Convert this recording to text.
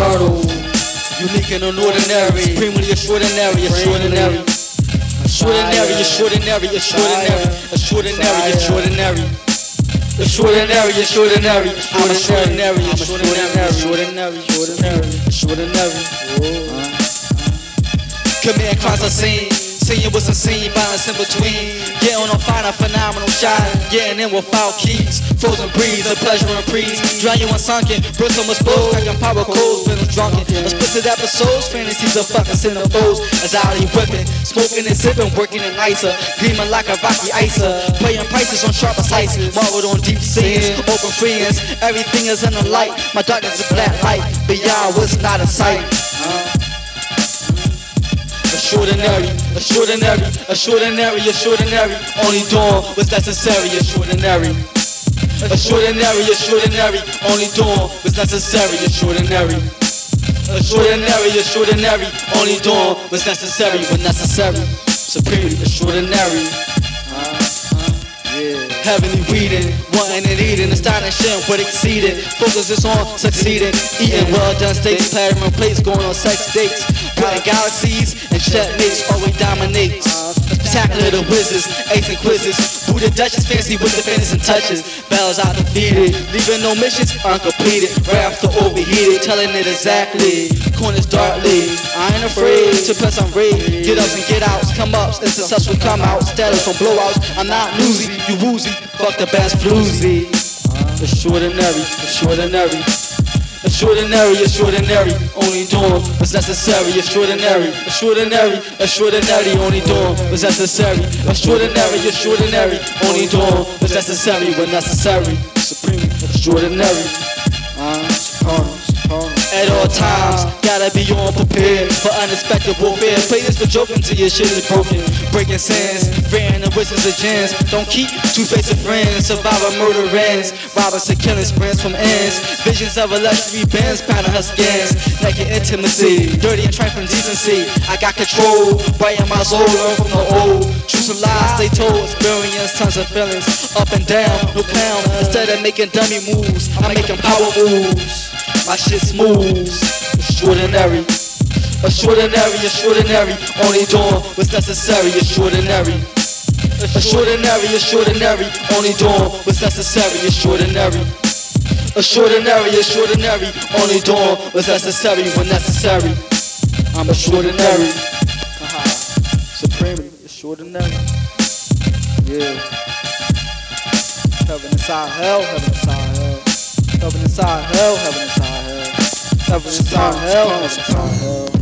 eternal. Unique and unordinary, supremely extraordinary, extraordinary. Extraordinary, extraordinary, extraordinary, extraordinary, extraordinary. Extraordinary, extraordinary, I'm extraordinary, extraordinary, extraordinary, extraordinary, extraordinary. Commit crimes unseen, seeing what's unseen, balance in between. Getting on fire, phenomenal shine. Getting in with foul keys, frozen breeze, a pleasure and breeze. Drown you unsunken, bristle exposed, cracking power codes, feeling drunken. Explicit episodes, fantasies of fucking out here whipping, smoking and sipping, working in nicer, gleaming like a rocky icer. Playing prices on sharper slices, marveled on deep scenes, open friends. Everything is in the light, my darkness is black light. Beyond what's not in sight. Extraordinary, extraordinary, extraordinary, extraordinary. Only dawn was necessary, extraordinary. Extraordinary, extraordinary. Only dawn was necessary, extraordinary. Extraordinary, extraordinary. Only dawn was necessary when necessary. Supreme, extraordinary. Heavenly reading, wanting and eating, astonishing what exceeded. Focus is on succeeding, eating well done steaks, platinum plates, going on sex dates, putting galaxies and checkmates, always dominates. Spectacular the wizards, ace and quizzes. Buddha Duchess fancy with the fingers and touches. Bells out defeated, leaving no missions uncompleted. Wrath to overheated, telling it exactly. Corners darkly, I ain't afraid to press on raid. Get ups and get outs, come ups and successful come out. Status on blowouts, I'm not newsy, you woozy. Fuck the best floozy. Extraordinary, extraordinary. Extraordinary, extraordinary, only dawn was necessary. Extraordinary, extraordinary, extraordinary, only dawn was necessary. Extraordinary, extraordinary, only dawn was necessary when necessary. Supreme, extraordinary. At all times, gotta be on prepared for unexpected warfare. Play this for joking till your shit is broken. Breaking sins, ran the wizards of gins. Don't keep two-faced friends. Survivor murder ends. Robbers and killing sprints from ends. Visions of a luxury Benz, pounding her skins. Naked intimacy, dirty and trifling decency. I got control, bright in my soul, learn from the old. Truths and lies they told, experience tons of feelings. Up and down, no clown. Instead of making dummy moves, I'm making power moves. My shit smooth, extraordinary. Extraordinary, extraordinary. Only dawn was necessary, extraordinary. Extraordinary, extraordinary. Only dawn was necessary, extraordinary. Extraordinary, extraordinary. Only dawn was necessary when necessary. I'm extraordinary. Uh-huh. Supremely extraordinary. Yeah. Heaven inside hell, heaven inside. Heaven inside hell, heaven inside hell. Heaven inside hell, heaven inside hell.